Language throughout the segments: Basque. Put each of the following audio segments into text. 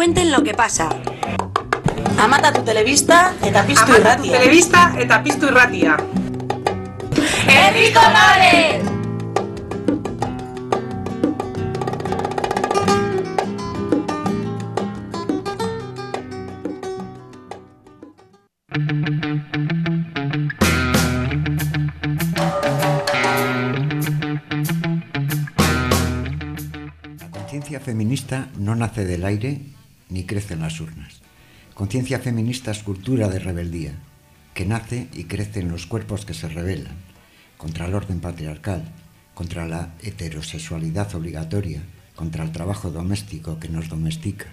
cuenten lo que pasa. Amata tu televista eta piztu Amata tu irratia. telebista eta piztu irratia. Herri Kolore! La conciencia feminista no nace del aire ni crece en las urnas. Conciencia feminista es cultura de rebeldía, que nace y crece en los cuerpos que se rebelan contra el orden patriarcal, contra la heterosexualidad obligatoria, contra el trabajo doméstico que nos domestica.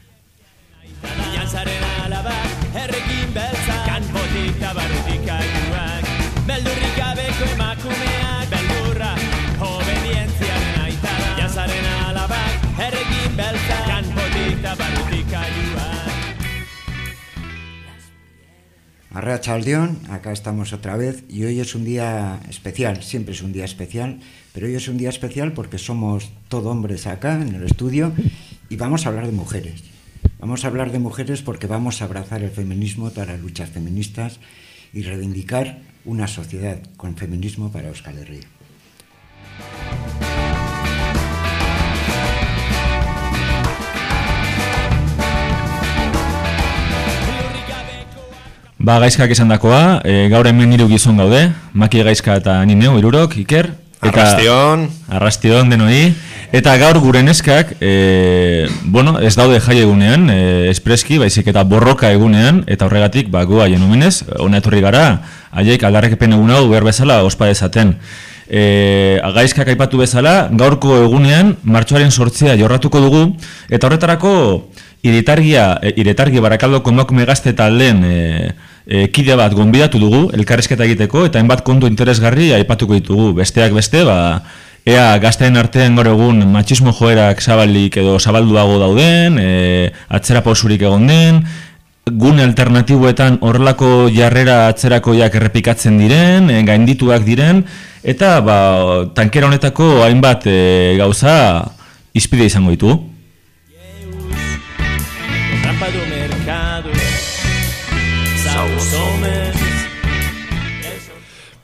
Arrea Chaldeón, acá estamos otra vez y hoy es un día especial, siempre es un día especial, pero hoy es un día especial porque somos todo hombres acá en el estudio y vamos a hablar de mujeres. Vamos a hablar de mujeres porque vamos a abrazar el feminismo para luchas feministas y reivindicar una sociedad con feminismo para Euskal Herria. Ba, gaizkak esan dakoa, e, gaur hemen hiru gizon gaude, Maki gaizka eta ni neu, irurok, Iker. Eta, Arrastion. Arrastion denoi. Eta gaur gure neskak, e, bueno, ez daude jai egunean, e, espreski, baizik eta borroka egunean, eta horregatik, ba, gu haien omenez, ona etorri gara, haiek aldarrekepen egun hau behar bezala ospa dezaten. E, gaizkak aipatu bezala, gaurko egunean, martxoaren sortzea jorratuko dugu, eta horretarako, Iretargia, e, iretargi barakaldoko emakume gazte taldeen e, e, kide bat gonbidatu dugu, elkarrezketa egiteko, eta hainbat kontu interesgarri aipatuko ditugu. Besteak beste, ba, ea gazteen artean gaur egun matxismo joerak zabalik edo zabalduago dauden, e, atzera pausurik egon den, gune alternatiboetan horrelako jarrera atzerakoiak errepikatzen diren, e, gaindituak diren, eta ba, tankera honetako hainbat e, gauza izpide izango ditugu.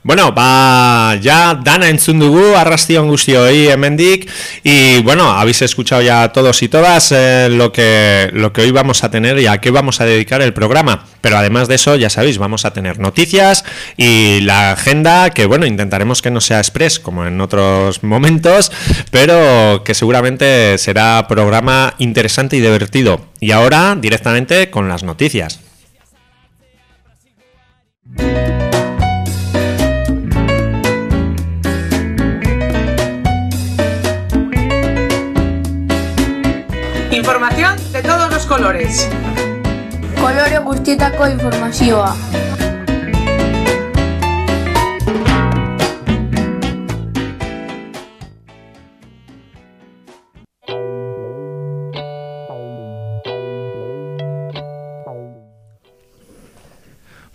Bueno, ba, ya dana entzun dugu, arrastion guztioi hemendik, y bueno, habéis escuchado ya todos y todas eh, lo, que, lo que hoy vamos a tener y a qué vamos a dedicar el programa. Pero además de eso, ya sabéis, vamos a tener noticias y la agenda, que bueno, intentaremos que no sea express como en otros momentos, pero que seguramente será programa interesante y divertido. Y ahora, directamente con las noticias. Información de todos los colores. Kolore guztietako informazioa.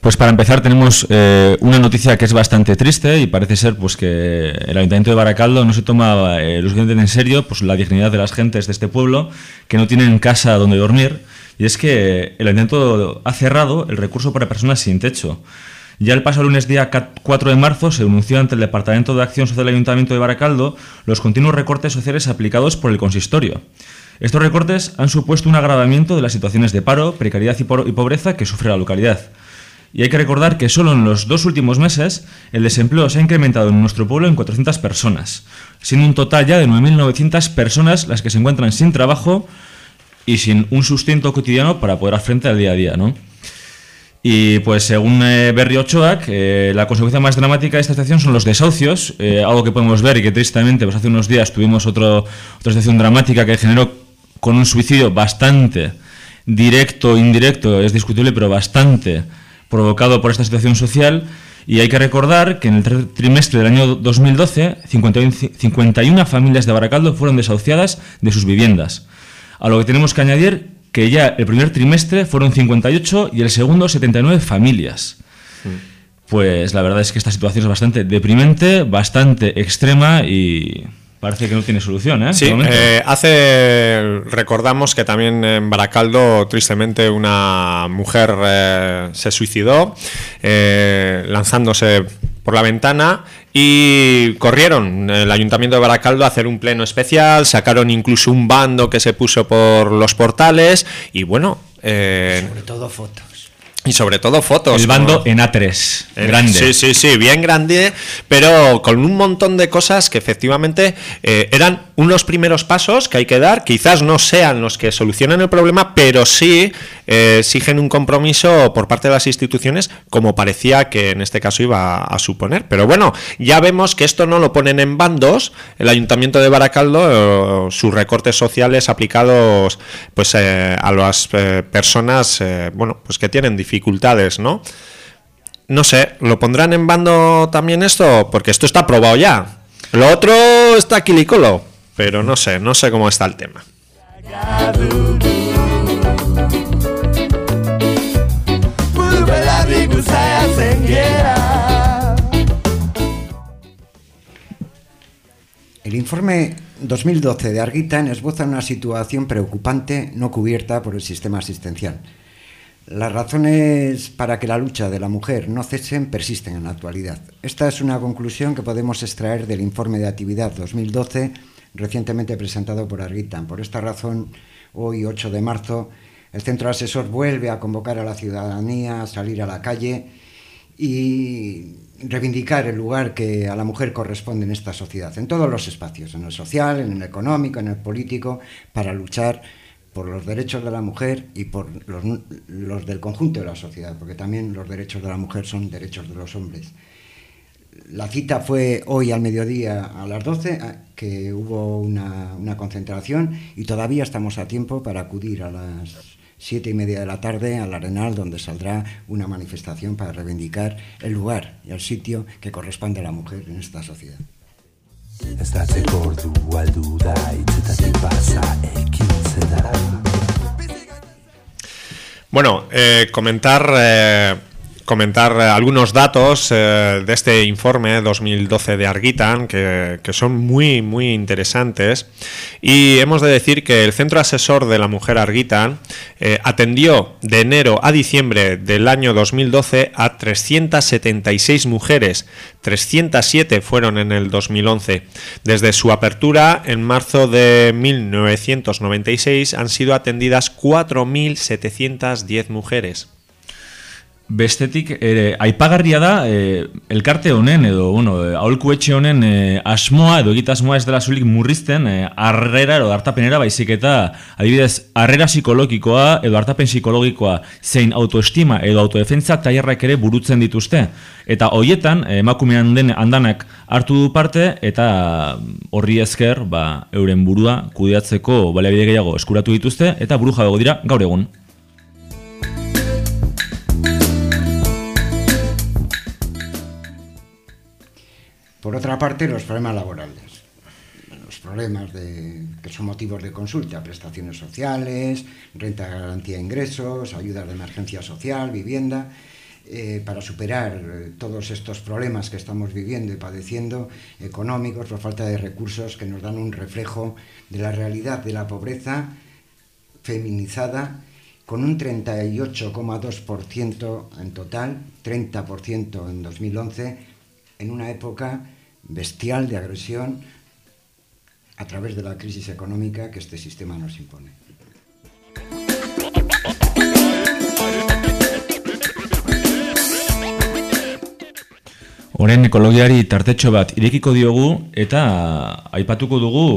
Pues para empezar tenemos eh, una noticia que es bastante triste y parece ser pues que el Ayuntamiento de Baracaldo no se toma eh, lo en serio pues la dignidad de las gentes de este pueblo que no tienen casa donde dormir y es que el Ayuntamiento ha cerrado el recurso para personas sin techo. Ya el pasado lunes día 4 de marzo se denunció ante el Departamento de Acción Social del Ayuntamiento de Baracaldo los continuos recortes sociales aplicados por el consistorio. Estos recortes han supuesto un agravamiento de las situaciones de paro, precariedad y pobreza que sufre la localidad. Y hay que recordar que solo en los dos últimos meses el desempleo se ha incrementado en nuestro pueblo en 400 personas, siendo un total ya de 9.900 personas las que se encuentran sin trabajo y sin un sustento cotidiano para poder hacer frente al día a día, ¿no? Y pues según eh, Berri Ochoa, eh, la consecuencia más dramática de esta situación son los desahucios, eh, algo que podemos ver y que tristemente pues hace unos días tuvimos otro, otra situación dramática que generó con un suicidio bastante directo, indirecto, es discutible, pero bastante provocado por esta situación social. Y hay que recordar que en el tri- trimestre del año 2012, 51, 51 familias de Baracaldo fueron desahuciadas de sus viviendas. A lo que tenemos que añadir que ya el primer trimestre fueron 58 y el segundo 79 familias. Pues la verdad es que esta situación es bastante deprimente, bastante extrema y parece que no tiene solución, ¿eh? Sí, eh, hace recordamos que también en Baracaldo tristemente una mujer eh, se suicidó eh, lanzándose por la ventana y corrieron el ayuntamiento de Baracaldo a hacer un pleno especial, sacaron incluso un bando que se puso por los portales y bueno, eh, Sobre todo fotos. Y sobre todo fotos. el bando como- en A3, eh, grande. Sí, sí, sí, bien grande, pero con un montón de cosas que efectivamente eh, eran unos primeros pasos que hay que dar. Quizás no sean los que solucionen el problema, pero sí eh, exigen un compromiso por parte de las instituciones, como parecía que en este caso iba a suponer. Pero bueno, ya vemos que esto no lo ponen en bandos. El Ayuntamiento de Baracaldo, eh, sus recortes sociales aplicados pues eh, a las personas bueno, pues que tienen dificultades, ¿no? No sé, ¿lo pondrán en bando también esto? Porque esto está aprobado ya. Lo otro está quilicolo, pero no sé, no sé cómo está el tema. El informe 2012 de Arguitan esboza una situación preocupante no cubierta por el sistema asistencial. Las razones para que la lucha de la mujer no cesen persisten en la actualidad. Esta es una conclusión que podemos extraer del informe de actividad 2012 recientemente presentado por Arguitan. Por esta razón, hoy 8 de marzo, el centro asesor vuelve a convocar a la ciudadanía a salir a la calle y reivindicar el lugar que a la mujer corresponde en esta sociedad, en todos los espacios, en el social, en el económico, en el político, para luchar por los derechos de la mujer y por los, del conjunto de la sociedad, porque también los derechos de la mujer son derechos de los hombres. La cita fue hoy al mediodía a las 12, a- que hubo una, una concentración y todavía estamos a tiempo para acudir a las siete y media de la tarde al Arenal, donde saldrá una manifestación para reivindicar el lugar y el sitio que corresponde a la mujer en esta sociedad. Estatzeko ordu aldu da hitzetatik pasa ekintzera Bueno, eh, comentar eh, comentar eh, algunos datos eh, de este informe 2012 de Arguitan que, que son muy muy interesantes y hemos de decir que el Centro Asesor de la Mujer Arguitan eh, atendió de enero a diciembre del año 2012 a 376 mujeres, 307 fueron en el 2011. Desde su apertura en marzo de 1996 han sido atendidas 4.710 mujeres. Bestetik, ere, aipagarria da, e, elkarte honen, edo, bueno, e, aholku etxe honen e, asmoa, edo egitasmoa ez dela zulik murrizten, e, arrera, edo hartapenera, baizik eta, adibidez, arrera psikologikoa, edo hartapen psikologikoa, zein autoestima, edo autodefentza tailerrak ere burutzen dituzte. Eta hoietan, e, emakumean den andanak hartu du parte, eta horri esker, ba, euren burua kudeatzeko baliabide gehiago eskuratu dituzte, eta buru jabeago dira gaur egun. Por otra parte, los problemas laborales. Los problemas de, que son motivos de consulta, prestaciones sociales, renta de garantía de ingresos, ayudas de emergencia social, vivienda. eh, para superar eh, todos estos problemas que estamos viviendo y padeciendo, económicos, por falta de recursos, que nos dan un reflejo de la realidad de la pobreza feminizada, con un 38,2% en total, 30% en 2011, en una época bestial de agresión a través de la crisis económica que este sistema nos impone. Horen ekologiari tartetxo bat irekiko diogu eta aipatuko dugu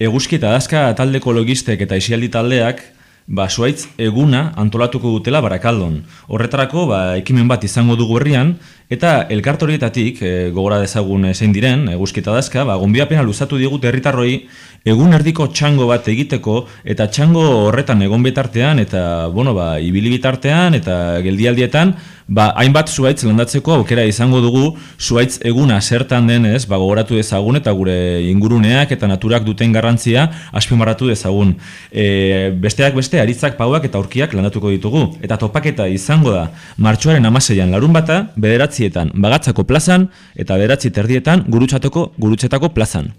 eguzki eta dazka talde ekologistek eta isialdi taldeak ba, zuaitz eguna antolatuko dutela barakaldon. Horretarako ba, ekimen bat izango dugu herrian eta elkartorietatik e, gogora dezagun eh, zein diren eguzki eta dazka ba, gonbiapena luzatu digut herritarroi egun erdiko txango bat egiteko eta txango horretan egon bitartean eta bueno, ba, ibili bitartean eta geldialdietan ba, hainbat zuaitz landatzeko aukera izango dugu zuaitz eguna zertan denez ba, gogoratu dezagun eta gure inguruneak eta naturak duten garrantzia azpimarratu dezagun. E, besteak beste, aritzak pauak eta aurkiak landatuko ditugu. Eta topaketa izango da martxoaren amaseian larun bata, bederatzietan bagatzako plazan eta bederatzi terdietan gurutzatoko gurutzetako plazan.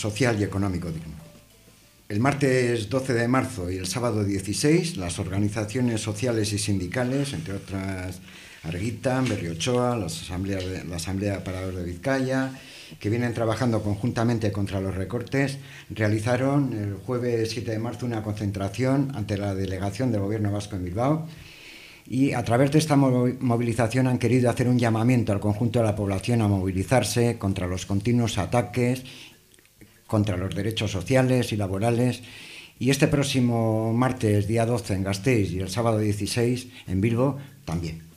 Social y económico digno. El martes 12 de marzo y el sábado 16, las organizaciones sociales y sindicales, entre otras Arguita, Berriochoa, la Asamblea, de, la Asamblea Parador de Vizcaya, que vienen trabajando conjuntamente contra los recortes, realizaron el jueves 7 de marzo una concentración ante la delegación del Gobierno Vasco en Bilbao y a través de esta movilización han querido hacer un llamamiento al conjunto de la población a movilizarse contra los continuos ataques, contra los derechos sociales y laborales. Y este próximo martes, día 12, en Gasteiz y el sábado 16, en Bilbo, también.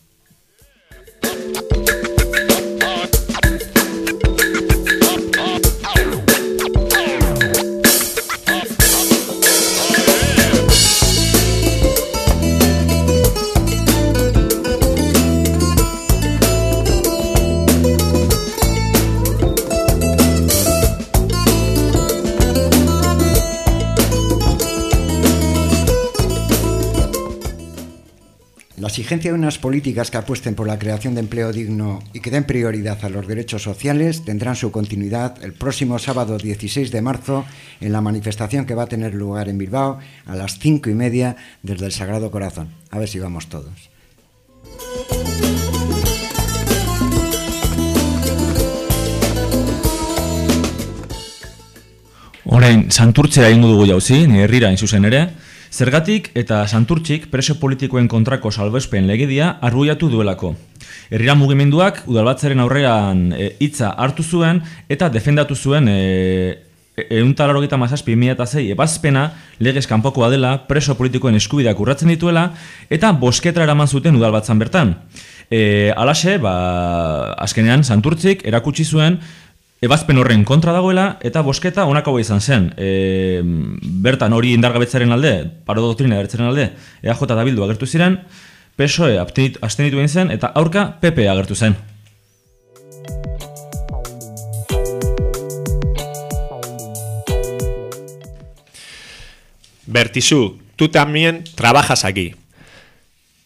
Exigencia de unas políticas que apuesten por la creación de empleo digno y que den prioridad a los derechos sociales tendrán su continuidad el próximo sábado 16 de marzo en la manifestación que va a tener lugar en Bilbao a las cinco y media desde el Sagrado Corazón. A ver si vamos todos. Orain, dugu jauzi, herrira ere, Zergatik eta Santurtxik preso politikoen kontrako salbespen legedia arbuiatu duelako. Herrira mugimenduak udalbatzaren aurrean hitza hartu zuen eta defendatu zuen e, euntalaro gita mazazpi eta ebazpena legez kanpokoa dela preso politikoen eskubideak urratzen dituela eta bosketra eraman zuten udalbatzan bertan. E, alaxe, ba, azkenean Santurtxik erakutsi zuen ebazpen horren kontra dagoela eta bosketa honako izan zen. E, bertan hori indargabetzaren alde, paro doktrina agertzaren alde, EAJ eta Bildu agertu ziren, PSOE abstenitu egin zen eta aurka PP agertu zen. Bertizu, tú también trabajas aquí.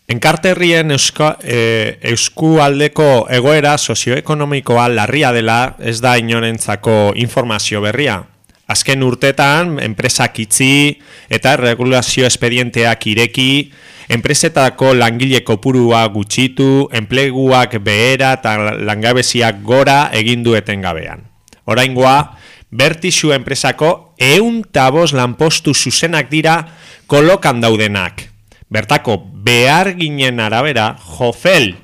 Enkarterrien euska, e, euskualdeko egoera sozioekonomikoa larria dela ez da inorentzako informazio berria. Azken urtetan, enpresak itzi eta regulazio espedienteak ireki, enpresetako langile kopurua gutxitu, enpleguak behera eta langabeziak gora egindu etengabean. Oraingoa, bertixu enpresako eun tabos lanpostu zuzenak dira kolokan daudenak. Bertako behar ginen arabera, Jofel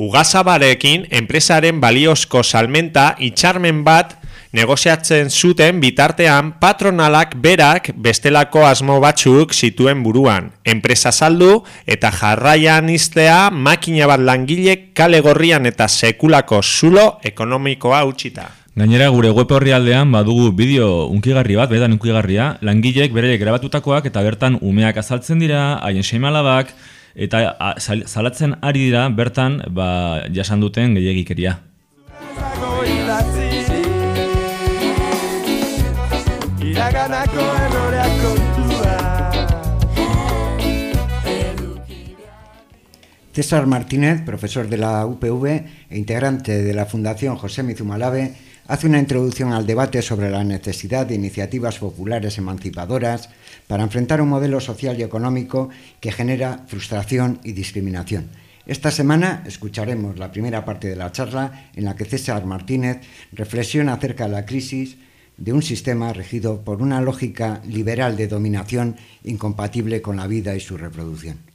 Ugazabarekin enpresaren baliozko salmenta itxarmen bat negoziatzen zuten bitartean patronalak berak bestelako asmo batzuk zituen buruan. Enpresa saldu eta jarraian iztea makina bat langile kale gorrian eta sekulako zulo ekonomikoa utxita. Gainera gure web horri aldean badugu bideo unkigarri bat, bedan unkigarria, langileek bereiek grabatutakoak eta bertan umeak azaltzen dira, haien seimalabak, eta zalatzen ari dira bertan ba, jasan duten gehiagikeria. Iraganako César Martínez, profesor de la UPV e integrante de la Fundación José Mizumalabe, hace una introducción al debate sobre la necesidad de iniciativas populares emancipadoras para enfrentar un modelo social y económico que genera frustración y discriminación. Esta semana escucharemos la primera parte de la charla en la que César Martínez reflexiona acerca de la crisis de un sistema regido por una lógica liberal de dominación incompatible con la vida y su reproducción.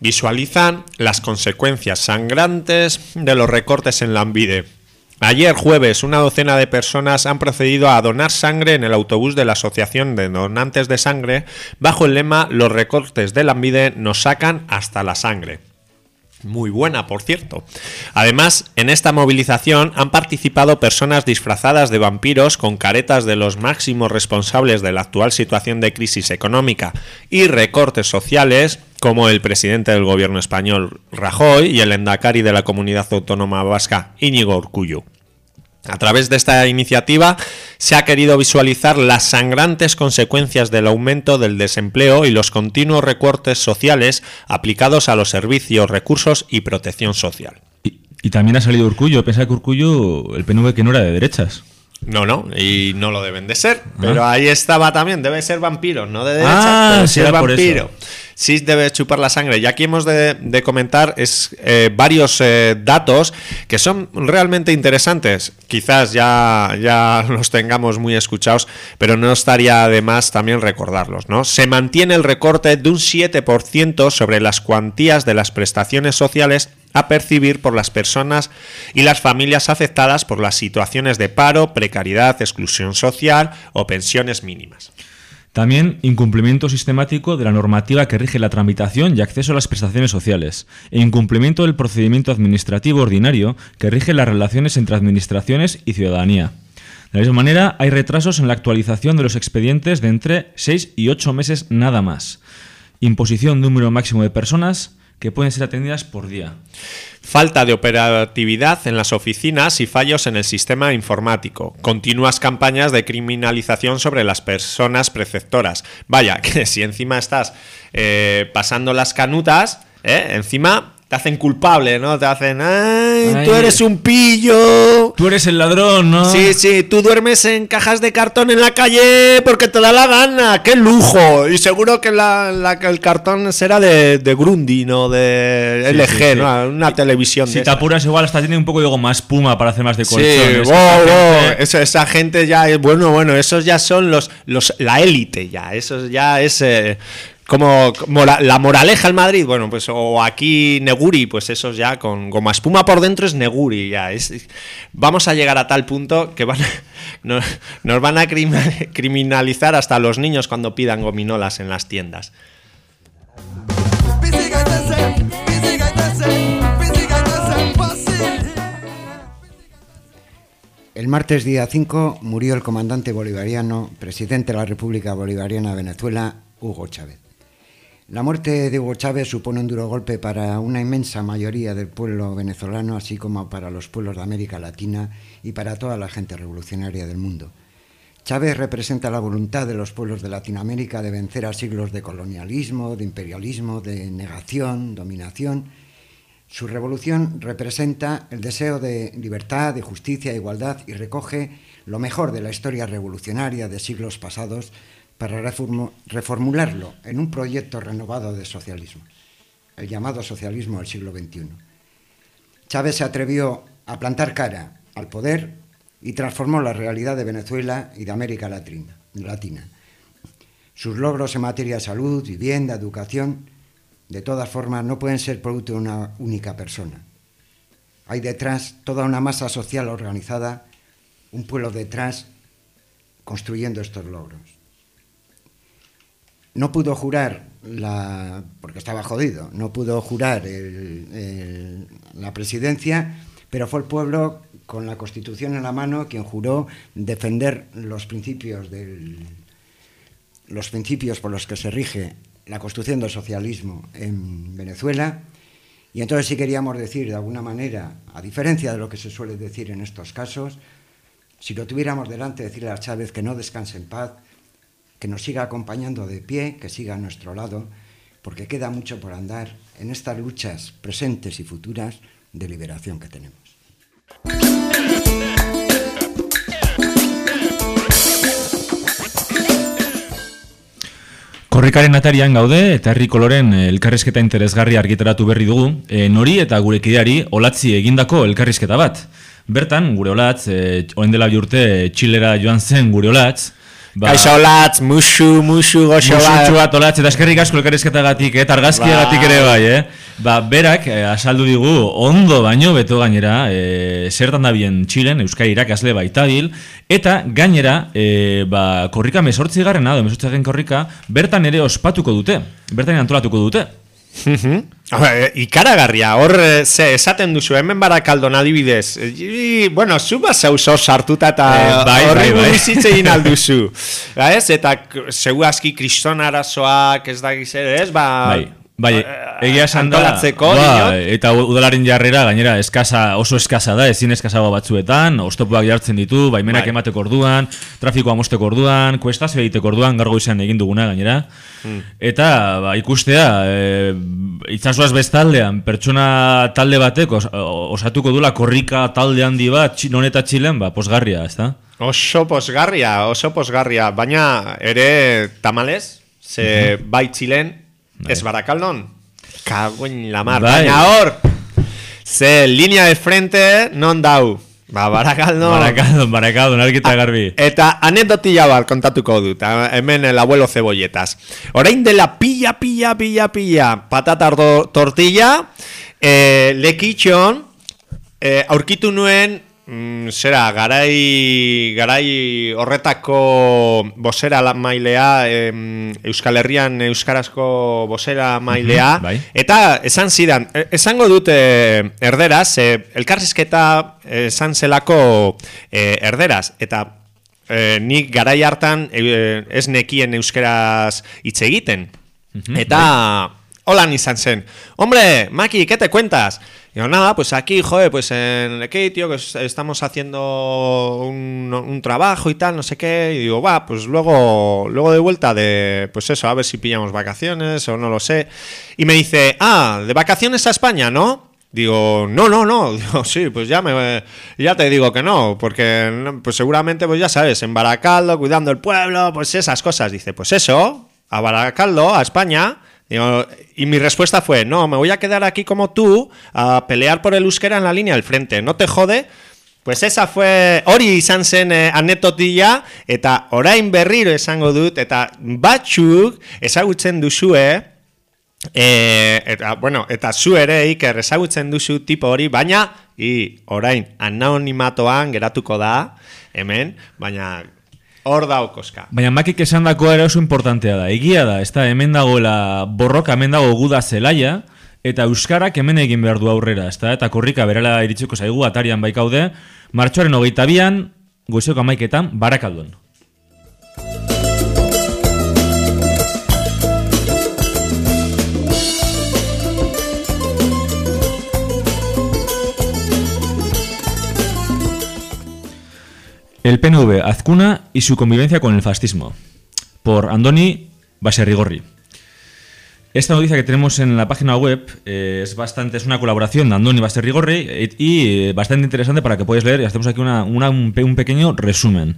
Visualizan las consecuencias sangrantes de los recortes en la Ambide. Ayer jueves, una docena de personas han procedido a donar sangre en el autobús de la Asociación de Donantes de Sangre. Bajo el lema Los recortes de la Ambide nos sacan hasta la sangre. Muy buena, por cierto. Además, en esta movilización han participado personas disfrazadas de vampiros con caretas de los máximos responsables de la actual situación de crisis económica y recortes sociales, como el presidente del gobierno español Rajoy y el endacari de la comunidad autónoma vasca Íñigo Urcullu. A través de esta iniciativa se ha querido visualizar las sangrantes consecuencias del aumento del desempleo y los continuos recortes sociales aplicados a los servicios, recursos y protección social. Y, y también ha salido Urcullo. Pensaba que Urcullo, el PNV que no era de derechas. No, no, y no lo deben de ser. Pero ahí estaba también, debe ser vampiro, no de Ah, pero sí, sí era por vampiro. eso. Sí debe chupar la sangre. Y aquí hemos de, comentar es, eh, varios eh, datos que son realmente interesantes. Quizás ya, ya los tengamos muy escuchados, pero no estaría de más también recordarlos. ¿no? Se mantiene el recorte de un 7% sobre las cuantías de las prestaciones sociales a percibir por las personas y las familias afectadas por las situaciones de paro, precariedad, exclusión social o pensiones mínimas. También incumplimiento sistemático de la normativa que rige la tramitación y acceso a las prestaciones sociales, e incumplimiento del procedimiento administrativo ordinario que rige las relaciones entre administraciones y ciudadanía. De la misma manera, hay retrasos en la actualización de los expedientes de entre 6 y 8 meses nada más. Imposición de número máximo de personas que pueden ser atendidas por día. Falta de operatividad en las oficinas y fallos en el sistema informático. Continuas campañas de criminalización sobre las personas preceptoras. Vaya, que si encima estás eh, pasando las canutas, ¿eh? encima te hacen culpable, ¿no? Te hacen, ¡ay, Ay. tú eres un pillo! Tú eres el ladrón, ¿no? Sí, sí, tú duermes en cajas de cartón en la calle porque te da la gana. ¡Qué lujo! Y seguro que la, la- el cartón será de, de Grundy, ¿no? De Sí, LG, sí, sí. ¿no? Una televisión Si de te apuras igual hasta tiene un poco de goma espuma para hacer más de Sí, colchones. wow, wow, gente- eso- esa gente ya es bueno, bueno, esos ya son los, los la élite ya, eso ya es eh, como, la, moraleja al Madrid, bueno, pues o aquí Neguri, pues esos ya con goma espuma por dentro es Neguri ya, vamos a llegar a tal punto que van nos, van a criminalizar hasta los niños cuando pidan gominolas en las tiendas. El martes día 5 murió el comandante bolivariano, presidente de la República Bolivariana de Venezuela, Hugo Chávez. La muerte de Hugo Chávez supone un duro golpe para una inmensa mayoría del pueblo venezolano, así como para los pueblos de América Latina y para toda la gente revolucionaria del mundo. Chávez representa la voluntad de los pueblos de Latinoamérica de vencer a siglos de colonialismo, de imperialismo, de negación, dominación. Su revolución representa el deseo de libertad, de justicia, igualdad y recoge lo mejor de la historia revolucionaria de siglos pasados para reformu- reformularlo en un proyecto renovado de socialismo, el llamado socialismo del siglo XXI. Chávez se atrevió a plantar cara al poder y transformó la realidad de Venezuela y de América. Latina. Sus logros en materia de salud, vivienda, educación, de todas formas, no pueden ser producto de una única persona. Hay detrás toda una masa social organizada, un pueblo detrás construyendo estos logros. No pudo jurar, la, porque estaba jodido, no pudo jurar la presidencia, pero fue el pueblo con la Constitución en la mano quien juró defender los principios del, los principios por los que se rige la construcción del socialismo en Venezuela. Y entonces sí queríamos decir de alguna manera, a diferencia de lo que se suele decir en estos casos, si lo tuviéramos delante, decirle a Chávez que no descanse en paz, que nos siga acompañando de pie, que siga a nuestro lado, porque queda mucho por andar en estas luchas presentes y futuras de liberación que tenemos. Korrikaren atarian gaude eta herri koloren eh, elkarrizketa interesgarri argitaratu berri dugu, e, nori eta gure kideari olatzi egindako elkarrizketa bat. Bertan, gure olatz, e, orain dela bi urte Txilera joan zen gure olatz, Ba- Kaixo latz, musu, musu, goxo bat. bat olatz eta eskerrik asko elkarrizketagatik, eta argazkiagatik Bai. ere bai, eh? Ba, berak eh, azaldu digu ondo baino beto gainera, eh, zertan dabien Txilen, Euskal irakasle baitabil, eta gainera, eh, ba, korrika mesortzi garrena, edo mesortzi korrika, bertan ere ospatuko dute, bertan antolatuko dute. Hora, eh, ikaragarria, hor eh, ze esaten duzu, hemen barakaldon adibidez. Eh, i- bueno, zu zo sartuta eta Eh, bai, horri bai, bai. alduzu. Ba, ez, eta zeu aski kriston arazoak ez da gizere, ez, ba... Bai, bai, eh, egia esan da, ba, eta udalaren jarrera gainera eskasa, oso eskasa da, ezin eskasago batzuetan, ostopuak jartzen ditu, baimenak Bai. emateko orduan, trafikoa mosteko orduan, kuestazio egiteko orduan, gargo izan egin duguna gainera, Hmm. eta ba, ikustea, e, itzazoaz bestaldean, pertsona talde batek os, osatuko dula korrika talde handi bat, non eta txilen, ba, posgarria, ez da? Oso posgarria, oso posgarria, baina ere tamalez, ze bai txilen, ez barakaldon, kagoen la mar, Bai. baina hor, ze linea de frente non dau, ba barakaldon, Barakaldon, barakaldon, argita garbi. Eta anekdotilla bat kontatuko dut, ah, hemen el abuelo cebolletas. Orain dela pilla, pilla, pilla, pilla, patata tortilla, eh, lekitxon, eh, aurkitu nuen, mm, zera, garai, garai horretako bosera mailea, em, Euskal Herrian euskarazko bosera mailea, bai. Eta esan zidan, e- esango dute erderaz, e, elkarrizketa esan zelako e, erderaz, eta e, nik garai hartan e, ez nekien euskeraz hitz egiten. Eta holan izan zen, hombre, Maki, ¿qué te cuentas? Digo, nada, pues aquí, joder, pues en Lekeitio, que es- estamos haciendo un, un trabajo y tal, no sé qué, y digo, va, pues luego, luego de vuelta de, pues eso, a ver si pillamos vacaciones o no lo sé. Y me dice, ah, de vacaciones a España, ¿no? Digo, no, no, no. Digo, sí, pues ya me ya te digo que no, porque pues seguramente, pues ya sabes, en Baracaldo, cuidando el pueblo, pues esas cosas. Dice, pues eso, a Baracaldo, a España. Y mi respuesta fue, no, me voy a quedar aquí como tú a pelear por el euskera en la línea del frente. ¿No te jode? Pues esa fue hori izan zen eh, eta orain berriro esango dut eta batzuk ezagutzen duzue E, eta, bueno, eta zu ere Iker ezagutzen duzu tipo hori, baina i, orain anonimatoan geratuko da, hemen, baina hor daukoska. Baina makik esan dakoa ere oso importantea da. Egia da, ez da, hemen dagoela borroka, hemen dago guda zelaia, eta Euskarak hemen egin behar du aurrera, ez da, eta korrika berela iritsiko zaigu, atarian baikaude, martxoaren hogeita bian, goizeko amaiketan, barakaldon. El PNV, Azcuna y su convivencia con el fascismo. Por Andoni Baserrigorri. Esta noticia que tenemos en la página web eh, es bastante es una colaboración de Andoni Basterrigorri eh, y eh, bastante interesante para que podáis leer y hacemos aquí una- un, pe- un pequeño resumen.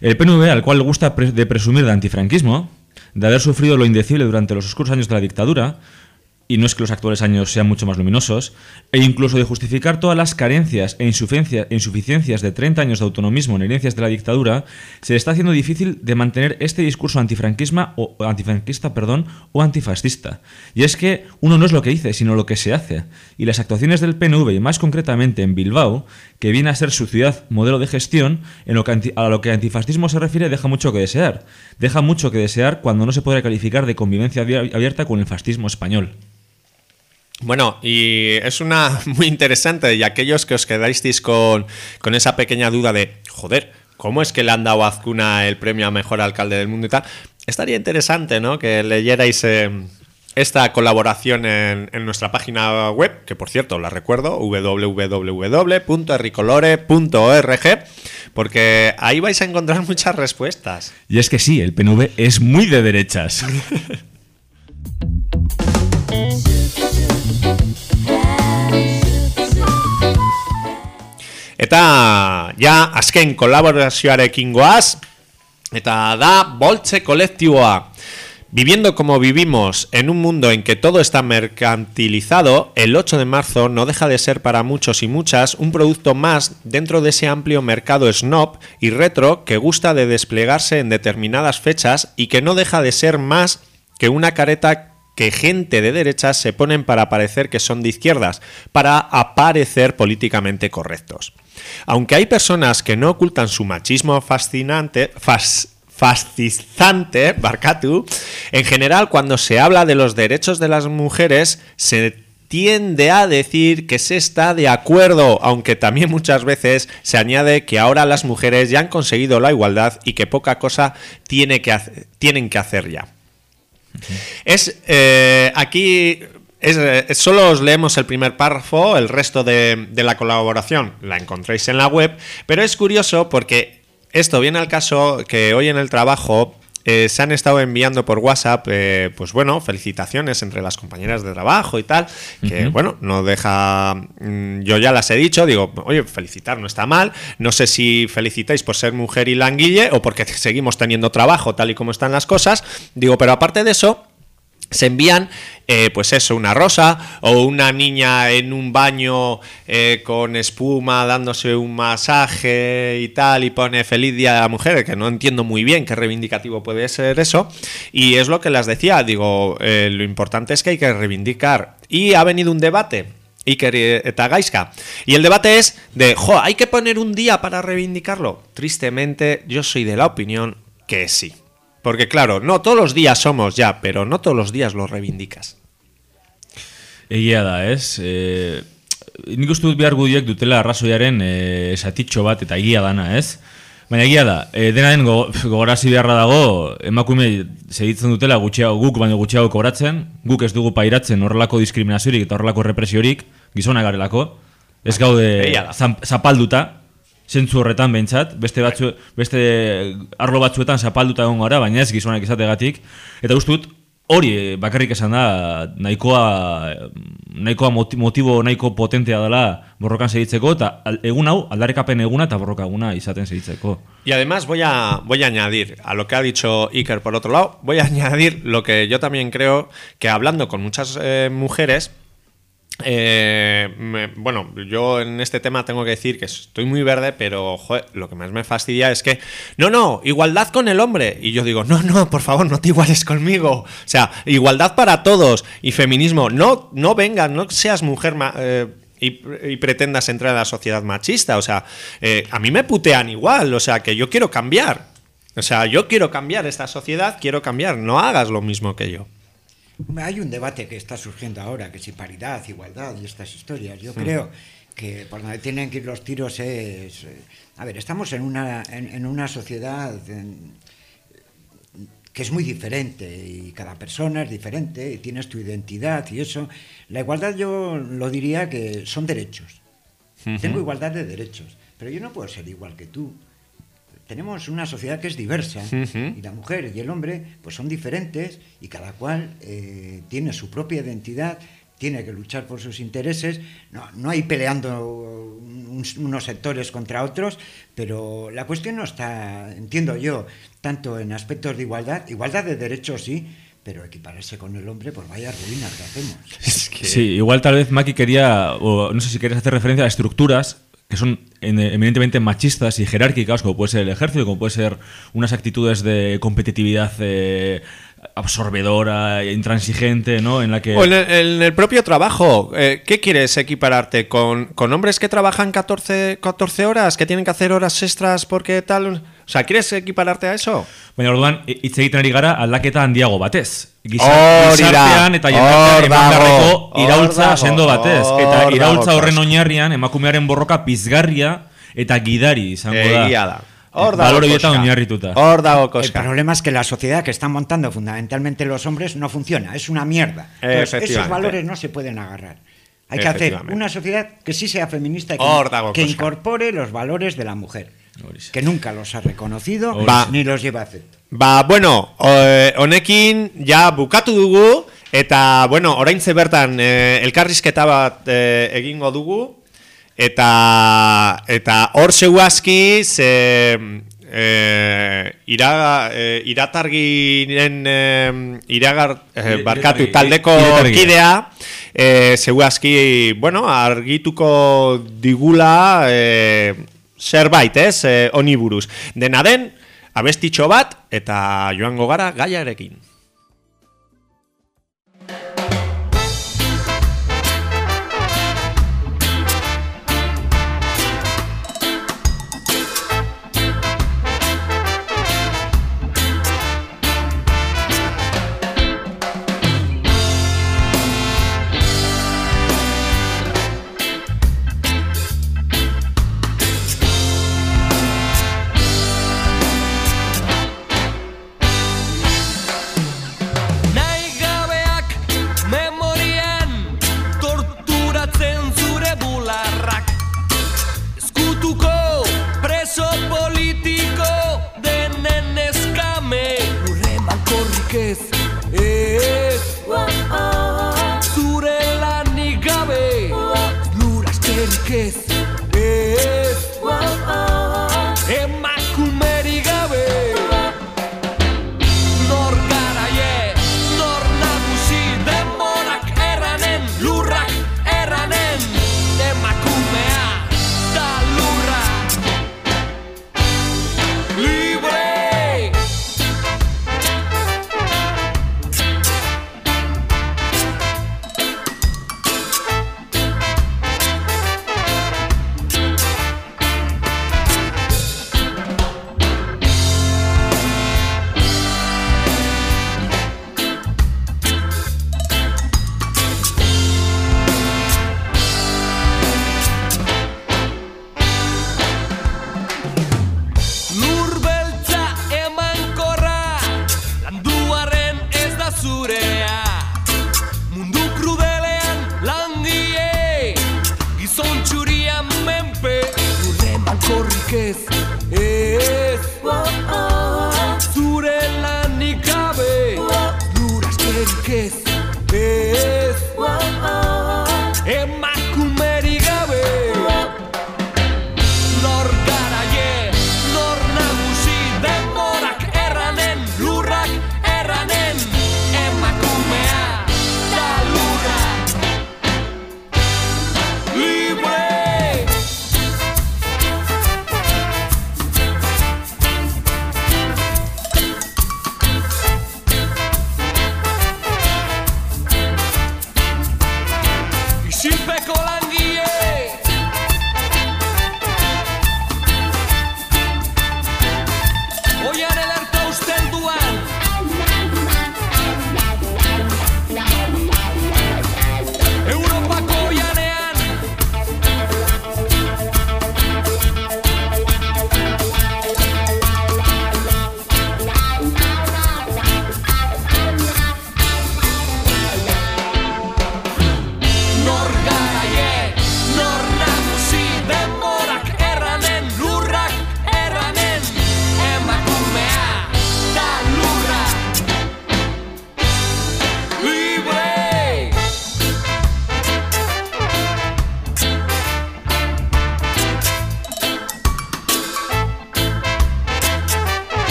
El PNV, al cual le gusta de presumir de antifranquismo, de haber sufrido lo indecible durante los oscuros años de la dictadura, y no es que los actuales años sean mucho más luminosos, e incluso de justificar todas las carencias e insuficiencia- insuficiencias de 30 años de autonomismo en herencias de la dictadura, se le está haciendo difícil de mantener este discurso antifranquisma o antifranquista, perdón, o antifascista. Y es que uno no es lo que dice, sino lo que se hace. Y las actuaciones del PNV, y más concretamente en Bilbao, que viene a ser su ciudad modelo de gestión, en lo que a lo que antifascismo se refiere, deja mucho que desear. Deja mucho que desear cuando no se podrá calificar de convivencia abier- abierta con el fascismo español. Bueno, y es una muy interesante, y aquellos que os quedáis con, con esa pequeña duda de, joder, ¿cómo es que le han dado a Azcuna el premio a mejor alcalde del mundo y tal? Estaría interesante, ¿no? Que leyerais eh, esta colaboración en, en nuestra página web, que por cierto, la recuerdo, www.erricolore.org, porque ahí vais a encontrar muchas respuestas. Y es que sí, el PNV es muy de derechas. Eta ja azken kolaborazioarekin goaz Eta da boltze kolektiboa. Viviendo como vivimos en un mundo en que todo está mercantilizado, el 8 de marzo no deja de ser para muchos y muchas un producto más dentro de ese amplio mercado snob y retro que gusta de desplegarse en determinadas fechas y que no deja de ser más que una careta que gente de derechas se ponen para parecer que son de izquierdas, para aparecer políticamente correctos. Aunque hay personas que no ocultan su machismo fascinante, fas- fascinante, Barcatu, en general cuando se habla de los derechos de las mujeres se tiende a decir que se está de acuerdo, aunque también muchas veces se añade que ahora las mujeres ya han conseguido la igualdad y que poca cosa tienen que hacer ya. Es eh, aquí es, eh, solo os leemos el primer párrafo, el resto de, de la colaboración la encontráis en la web, pero es curioso porque esto viene al caso que hoy en el trabajo eh, se han estado enviando por WhatsApp, eh, pues bueno, felicitaciones entre las compañeras de trabajo y tal, que bueno, no deja, mm, yo ya las he dicho, digo, oye, felicitar no está mal, no sé si felicitáis por ser mujer y languille o porque seguimos teniendo trabajo tal y como están las cosas, digo, pero aparte de eso, se envían, eh, pues eso, una rosa o una niña en un baño eh, con espuma dándose un masaje y tal y pone feliz día de la mujer, que no entiendo muy bien qué reivindicativo puede ser eso. Y es lo que las decía, digo, eh, lo importante es que hay que reivindicar. Y ha venido un debate. Iker eta Gaizka. Y el debate es de, jo, hay que poner un día para reivindicarlo. Tristemente, yo soy de la opinión que sí. Porque claro, no todos los días somos ya, pero no todos los días lo reivindicas. Egia da, ez? E, nik uste dut behar gudiek dutela arrazoiaren e, esatitxo bat eta egia dana, ez? Baina egia da, e, dena den go, gogorazi beharra dago, emakume segitzen dutela gutxiago, guk baino gutxiago kobratzen, guk ez dugu pairatzen horrelako diskriminaziorik eta horrelako represiorik, gizonak garelako, ez gaude zapalduta, zentzu horretan behintzat, beste, batzu, beste arlo batzuetan zapalduta egon gara, baina ez gizonak izategatik, eta uste dut, hori eh, bakarrik esan da nahikoa nahikoa moti- motibo nahiko potentea dela borrokan segitzeko eta egun hau aldarekapen eguna eta borroka eguna izaten segitzeko. Y además voy a, voy a añadir a lo que ha dicho Iker por otro lado, voy a añadir lo que yo también creo que hablando con muchas eh, mujeres, eh, bueno, yo en este tema tengo que decir que estoy muy verde, pero lo que más me fastidia es que, no, no, igualdad con el hombre. Y yo digo, no, no, por favor, no te iguales conmigo. O sea, igualdad para todos y feminismo. No, no vengas, no seas mujer. eh, y, pretendas entrar en la sociedad machista. O sea, eh, a mí me putean igual. O sea, que yo quiero cambiar. O sea, yo quiero cambiar esta sociedad, quiero cambiar. No hagas lo mismo que yo. Hay un debate que está surgiendo ahora, que si paridad, igualdad y estas historias. Yo creo que por donde tienen que ir los tiros es... eh, A ver, estamos en una, en, en una sociedad en- que es muy diferente y cada persona es diferente y tienes tu identidad y eso. La igualdad yo lo diría que son derechos. Tengo igualdad de derechos, pero yo no puedo ser igual que tú. Tenemos una sociedad que es diversa y la mujer y el hombre pues son diferentes y cada cual eh, tiene su propia identidad, tiene que luchar por sus intereses. No, no hay peleando un- unos sectores contra otros, pero la cuestión no está, entiendo yo, tanto en aspectos de igualdad, igualdad de derechos sí, pero equipararse con el hombre, pues vaya ruina que hacemos. Es que... Sí, igual tal vez Maki quería, o no sé si querías hacer referencia a estructuras que son en- eminentemente machistas y jerárquicas, como puede ser el ejército, como puede ser unas actitudes de competitividad eh, absorbedora, intransigente, ¿no? En la que... O en el, en el propio trabajo, eh, ¿qué quieres equipararte? ¿Con, con hombres que trabajan 14, 14 horas, que tienen que hacer horas extras porque tal? O sea, ¿quieres equipararte a eso? Baina orduan, hi- hitz egiten ari gara aldaketa handiago batez. Gizartean eta jendartean Hor eman dago. beharreko Hor iraultza sendo batez. Eta iraultza horren oinarrian emakumearen borroka pizgarria eta gidari izango da. Egia da. Hor dago. Hor dago El problema es que la sociedad que están montando fundamentalmente los hombres no funciona, es una mierda. Entonces, esos valores no se pueden agarrar. Hay que hacer una sociedad que sí sea feminista y que, que incorpore los valores de la mujer. Que nunca los ha reconocido Ba. ni los lleva a efecto. Ba, bueno, o- honekin ja bukatu dugu eta bueno, oraintze bertan eh, elkarrizketa bat eh, egingo dugu eta eta hor seguazki ze e, ira, e, iratargiren e, iragar, e, barkatu Iratargi, taldeko kidea e, seguazki, bueno, argituko digula e, zerbait, ez, e, honi buruz. Dena den, abestitxo bat, eta joango gara gaiarekin.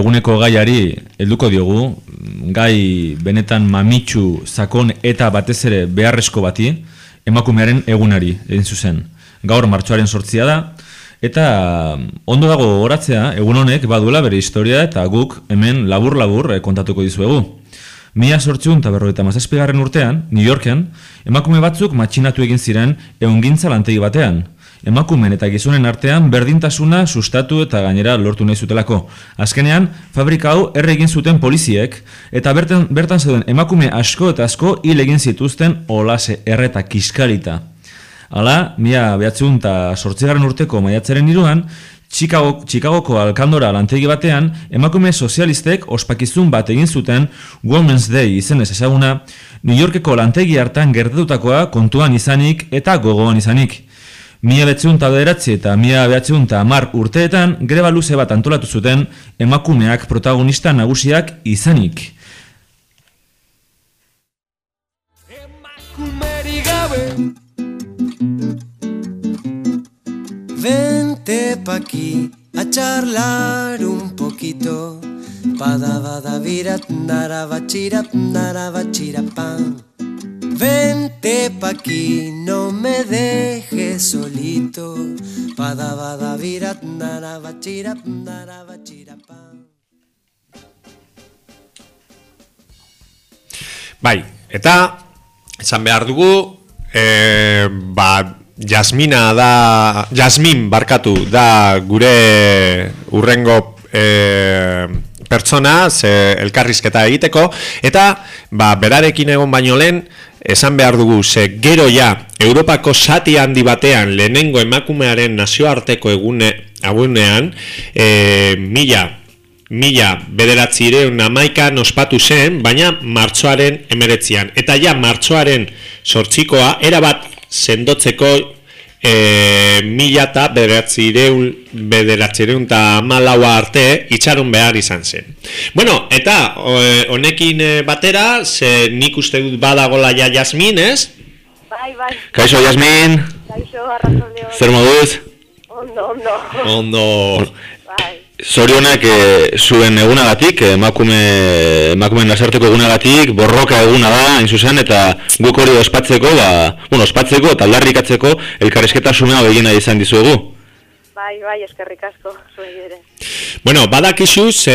Eguneko gaiari helduko diogu, gai benetan mamitsu, sakon eta batez ere beharrezko bati, emakumearen egunari, egin zuzen. Gaur martxoaren sortzia da, eta ondo dago horatzea, egun honek baduela bere historia eta guk hemen labur-labur eh, kontatuko dizuegu. Mila sortziun eta berroita mazazpigarren urtean, New Yorken, emakume batzuk matxinatu egin ziren eungintza lantegi batean. Emakumen eta gizonen artean berdintasuna sustatu eta gainera lortu nahi zutelako. Azkenean, fabrika hau erre egin zuten poliziek, eta bertan, bertan zeuden emakume asko eta asko hil egin zituzten olase erreta kiskalita. Hala, mila behatzeun eta sortzigarren urteko maiatzaren iruan, Chicago, Chicagoko alkandora lantegi batean, emakume sozialistek ospakizun bat egin zuten Women's Day izenez ezaguna, New Yorkeko lantegi hartan gertatutakoa kontuan izanik eta gogoan izanik. Mila betzeun eta bederatzi eta mila behatzeun eta mar urteetan greba luze bat antolatu zuten emakumeak protagonista nagusiak izanik. Kumeri gabe Vente pa' a charlar un poquito. Pada bada virat nara bachira nara. Vente pa' aquí, no me dejes solito. Bai, eta esan behar dugu, e, ba, Jasmina da, Jasmin barkatu da gure urrengo e, pertsona, ze elkarrizketa egiteko, eta ba, berarekin egon baino lehen, esan behar dugu, ze gero ja, Europako sati handi batean lehenengo emakumearen nazioarteko egune, agunean, e, mila mila bederatzireun amaikan ospatu zen, baina martxoaren emeretzian. Eta ja martxoaren sortxikoa, erabat sendotzeko e, mila eta bederatzireun, bederatzireun eta malaua arte itxarun behar izan zen. Bueno, eta e, honekin e, batera, ze nik uste dut badagola ja Jasmin, ez? Bai, bai. Kaixo, Jasmin, Kaixo, arratzaldeo. zer moduz? Ondo, ondo. Ondo... Zorionak eh, zuen egunagatik, emakume, emakumeen lasarteko egunagatik, borroka eguna da, hain zuzen, eta guk hori ospatzeko, ba, bueno, ospatzeko eta aldarrikatzeko elkarrizketa sumea begina izan dizuegu. Bai, bai, eskerrik asko, zuei ere. Bueno, badakizuz, e,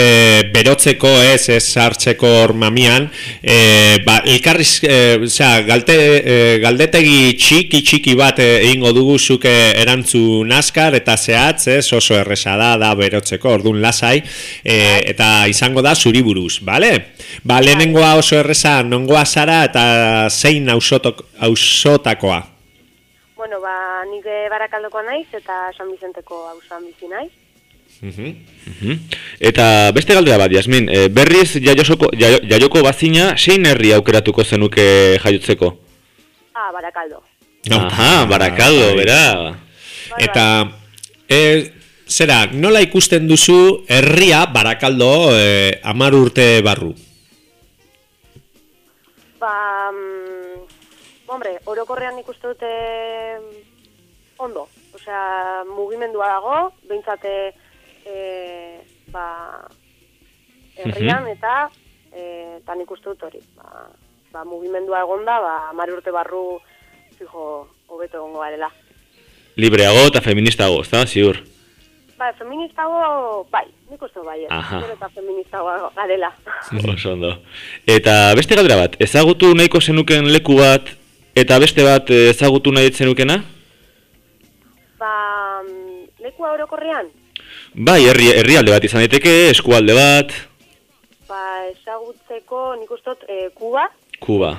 berotzeko ez, ez hartzeko hor mamian, e, ba, elkarriz, e, osea, galte, e, galdetegi txiki txiki bat egingo dugu zuke erantzun askar eta zehatz, ez, oso erresa da, da berotzeko, orduan lasai, e, eta izango da zuri buruz, bale? Ba, lehenengoa oso erresa nongoa zara eta zein ausotok, ausotakoa. Bueno, ba, nik eh, barakaldokoa naiz eta San Vicenteko auzoan bizi naiz. Mhm. Eta beste galdera bat, Jasmin, e, berriz jaiosoko, jaio, jaioko bazina, zein herri aukeratuko zenuke jaiotzeko? Ah, barakaldo. Aha, barakaldo, bai. bera. Eta e, zera, nola ikusten duzu herria barakaldo e, amar urte barru? Hombre, orokorrean ikuste dute mm, ondo. Osea, mugimendua dago, behintzate e, ba, herrian eta e, eta nik uste dut hori. Ba, ba, mugimendua egonda, ba, amar urte barru fijo hobeto egongo garela. Libreago eta feministago, ezta, ziur. Ba, feministago, bai, nik uste bai, ez. Gero eta feministago garela. Oso ondo. Eta beste galdera bat, ezagutu nahiko zenuken leku bat, eta beste bat eh, ezagutu nahi zenukena? ba, mm, lekua orokorrean, Bai, herri, herrialde bat izan daiteke, eskualde bat, ba, ezagutzeko nik uste dut e, Kuba, Kuba.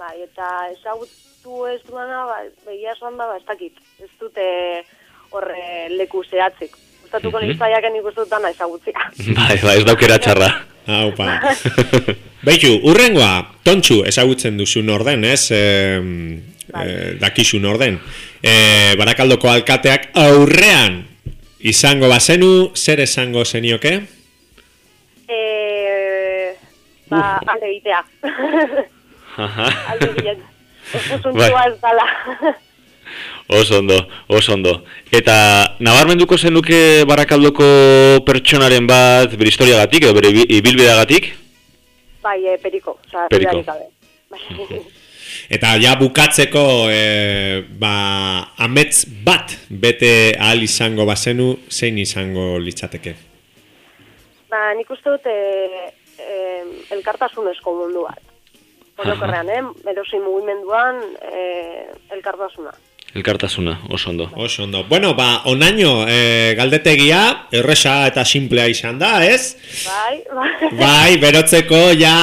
bai, eta ezagutu ez duana, ba, begia esan da, ba, ez dakit, ez dute horre leku zehatzik. Gustatuko mm nik uste dut dana ezagutzea. Bai, bai, ez daukera txarra. Haupa. Beitu, urrengoa, tontxu ezagutzen duzu norden, ez? E, e, dakizu norden. E, barakaldoko alkateak aurrean izango bazenu, zer esango zenioke? e, ba, alde egitea. Alde egitea. Bai. Osuntua ez dala. Oso ondo, oso ondo. Eta nabarmenduko zenuke barakaldoko pertsonaren bat bere historiagatik edo bere ibi- ibilbideagatik? bai, e, periko, oza, Periko. Bai. Eta ja bukatzeko e, ba, amets bat bete ahal izango bazenu, zein izango litzateke? Ba, nik uste dut e, e, elkartasunezko mundu bat. Orokorrean, eh? Erosi mugimenduan e, elkartasuna. Elkartasuna, oso ondo. Oso ondo. Bueno, ba, onaino, e, galdetegia, erresa eta simplea izan da, ez? Bai, bai. Bai, berotzeko ja,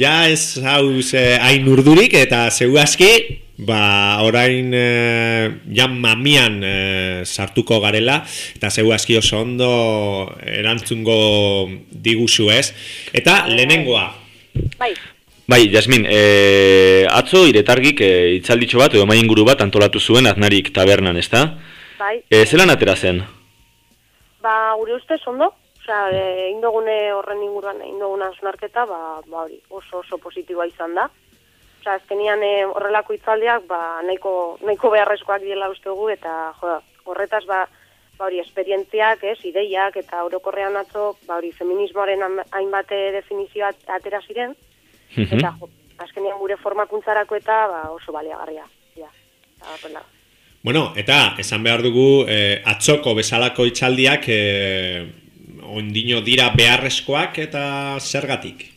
ja ez hau ze, hain urdurik eta zeu aski ba, orain e, jan mamian e, sartuko garela, eta zeu aski oso ondo erantzungo diguzu ez. Eta lehenengoa, Bai, Bai, Jasmin, e, atzo iretargik e, itzalditxo bat edo mai inguru bat antolatu zuen aznarik tabernan, ezta? bai. E, zelan atera zen? Ba, gure ustez ondo, osea, e, indogune horren inguruan indoguna sunarketa, ba, ba hori, oso oso positiboa izan da. Osea, azkenian e, horrelako hitzaldiak ba, nahiko, nahiko beharrezkoak diela uste dugu, eta jo, horretaz ba, ba hori, esperientziak, ez, ideiak, eta orokorrean atzo, ba hori, feminismoaren ham- hainbat eh, definizioa atera ziren, eta jo, azkenian gure formakuntzarako eta ba, oso baliagarria. Ja, eta horrela. Bueno, eta esan behar dugu eh, atzoko bezalako itxaldiak eh, ondino dira beharrezkoak eta zergatik.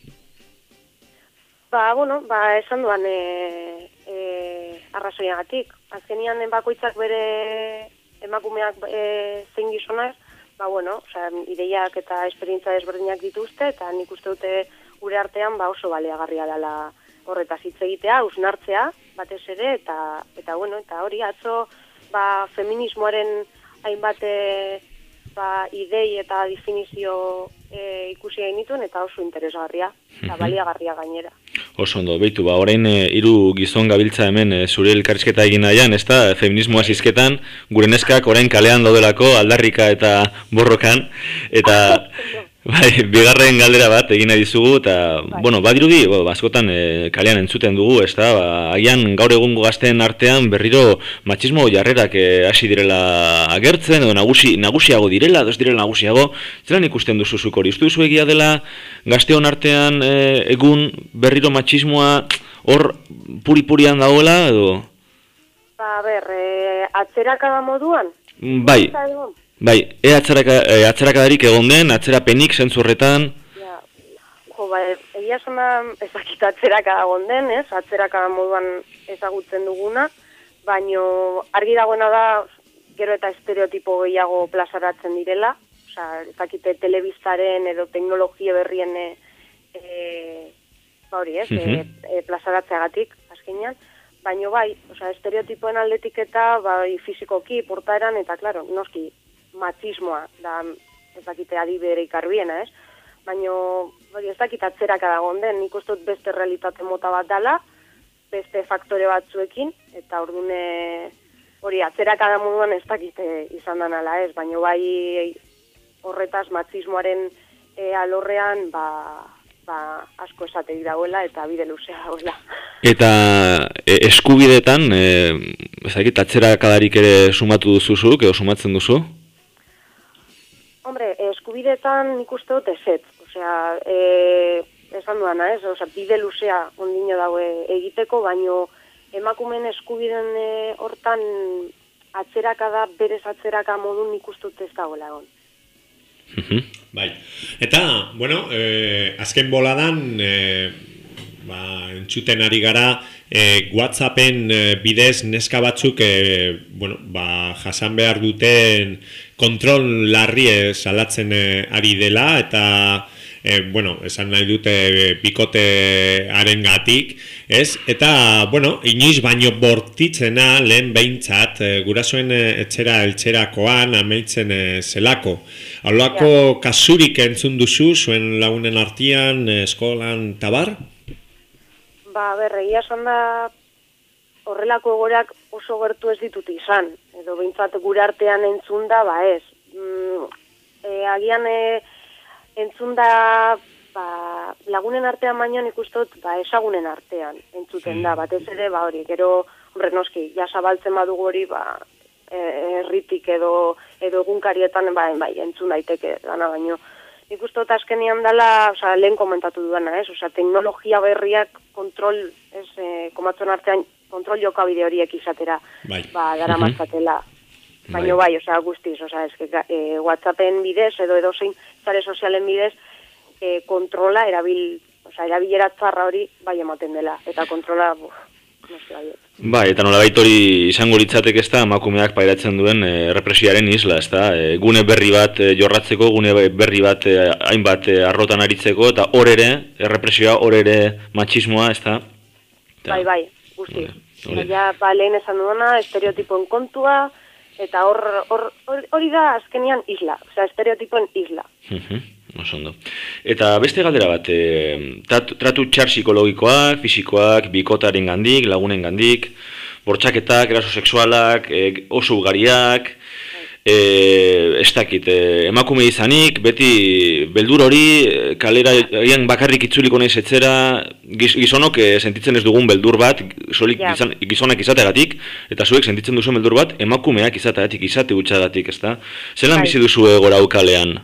Ba, bueno, ba, esan duan e, e, arrazoiagatik. Azkenian bakoitzak bere emakumeak e, zein gizonaz, ba, bueno, osea, ideiak eta esperientza desberdinak dituzte, eta nik uste dute gure artean ba, oso baliagarria dela horretaz hitz egitea, usnartzea, batez ere, eta, eta bueno, eta hori atzo ba, feminismoaren hainbat e, ba, idei eta definizio e, ikusi egin nituen, eta oso interesgarria, eta Mhm. baliagarria gainera. Oso ondo, beitu, ba, orain e, hiru gizon gabiltza hemen e, zure elkarrizketa egin nahian, ezta, feminismoa zizketan, gure neskak orain kalean daudelako aldarrika eta borrokan, eta bai, bigarren galdera bat egin nahi dizugu, eta, bueno, badirudi, bo, askotan e, kalean entzuten dugu, ezta, ba, agian gaur egungo gazteen artean berriro matxismo jarrerak e, hasi direla agertzen, edo nagusi, nagusiago direla, edo ez direla nagusiago, zelan ikusten duzu zuk hori, uste duzu egia dela gazteon artean e, egun berriro matxismoa hor puri-purian dagoela, edo... Ba, ber, e, atzerakada moduan? Bai, egon? Bai, e atzeraka, e, atzerakadarik egon den, atzerapenik zentzu horretan, Ja, jo, ba, e- egia zona ezakit atzerakada egon den, ez? Atzerakada moduan ezagutzen duguna, baino argi dagoena da gero eta estereotipo gehiago plazaratzen direla, osea, ezakite telebistaren edo teknologia berrien e, e, ba hori, ez? Mhm. e, e, plazaratzeagatik, azkenean, baino bai, osea, estereotipoen aldetik eta bai fizikoki, portaeran, eta klaro, noski, matxismoa, da, ez dakite adi bere ikarbiena, ez? Baino, hori, ez dakit atzeraka dagoen den, nik uste beste realitate mota bat dala, beste faktore batzuekin, eta ordune hori atzeraka da moduan ez dakite izan dan ala ez, baino bai horretaz matxismoaren e, alorrean, ba, ba, asko esategi dagoela eta bide luzea dagoela. eta e, eskubidetan, e, ezakit, atzerakadarik ere sumatu duzuzuk, edo sumatzen duzu? Hombre, eskubidetan nik uste dut ezetz. Osea, e, esan duana, ez? Osea, bide luzea ondino daue egiteko, baino emakumen eskubiden e, hortan atzeraka da, berez atzeraka modun nik uste dut ez dagoela egon. Bai. Eta, bueno, eh, azken boladan, eh, ba, entzuten ari gara, eh, Whatsappen eh, bidez neska batzuk, eh, bueno, ba, jasan behar duten kontrol larri eh, salatzen eh, ari dela, eta e, bueno, esan nahi dute e, bikotearen gatik, ez? Eta, bueno, inoiz baino bortitzena lehen behintzat, e, gurasoen e, etxera eltzerakoan amaitzen e, zelako. Haulako kasurik entzun duzu, zuen lagunen artian, e, eskolan, tabar? Ba, berregia esan da horrelako egorak oso gertu ez ditut izan. Edo behintzat gure artean entzun da, ba ez. Mm, e, agian e, entzun da ba, lagunen artean baino dut ba, esagunen artean entzuten da. Batez ere, ba hori, gero, hombre, noski, ja zabaltzen badugu hori, ba, e, herritik edo, edo egunkarietan bai, bai, entzun daiteke dana baino. Nik uste dut azkenian dela, oza, lehen komentatu duena, ez? Oza, teknologia berriak kontrol, ez, e, komatzen artean, kontrol jokabide horiek izatera, Bai. ba, dara Mhm. matzatela. Baina bai, osea, guztiz, osea, eske, e, WhatsAppen bidez, edo edozein zare sozialen bidez, e, kontrola erabil, osea, erabilera txarra hori bai ematen dela, eta kontrola, buf, bai, eta nolabait hori izango litzatek ez da emakumeak pairatzen duen e, represioaren isla, ez da? E, gune berri bat e, jorratzeko, gune berri bat e, hainbat e, arrotan aritzeko, eta hor ere, errepresioa, hor ere matxismoa, ez da? bai, bai, guztiz. Eta ja, ba, lehen esan duena, estereotipoen kontua, eta hor, hor, hor- hori da azkenian isla, osea, estereotipoen isla. Mhm, Oso ondo. Eta beste galdera bat, e, tratu, txar psikologikoak, fisikoak, bikotaren gandik, lagunen gandik, bortxaketak, eraso sexualak, e, oso ugariak, e, ez dakit, e, emakume izanik, beti beldur hori, kalera agian bakarrik itzuliko naiz etzera, giz, gizonok e, sentitzen ez dugun beldur bat, solik Ja. gizon, gizonak izateagatik, eta zuek sentitzen duzuen beldur bat, emakumeak izateagatik, izate utxagatik, ezta? Zelan Bai. bizi duzu gora kalean?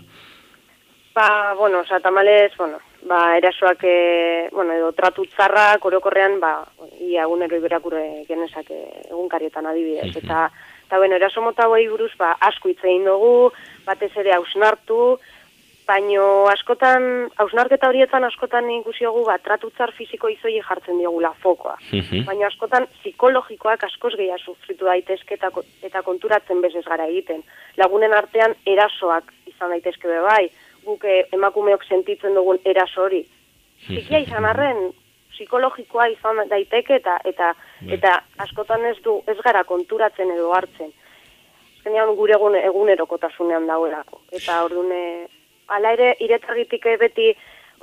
Ba, bueno, oza, tamales, bueno, ba, erasoak, e, bueno, edo tratu txarrak, orokorrean, ba, ia egunero iberakure genezake egunkarietan adibidez. Mhm. Eta, eta, bueno, eraso mota hauei buruz, ba, asko hitz egin dugu, batez ere hausnartu, baino askotan, hausnarketa horietan askotan ikusi dugu, ba, tratu txar fiziko izoi jartzen diogula fokoa. Mhm. Baina askotan psikologikoak askoz gehiago sufritu daitezke eta, eta konturatzen bezez gara egiten. Lagunen artean erasoak izan daitezke be bai, guk eh, emakumeok sentitzen dugun eraso hori. Zikia izan arren, psikologikoa izan daiteke eta eta eta askotan ez du ez gara konturatzen edo hartzen. Azkenean gure egun, egunerokotasunean dauelako. Eta ordune hala ere iretargitik eh, beti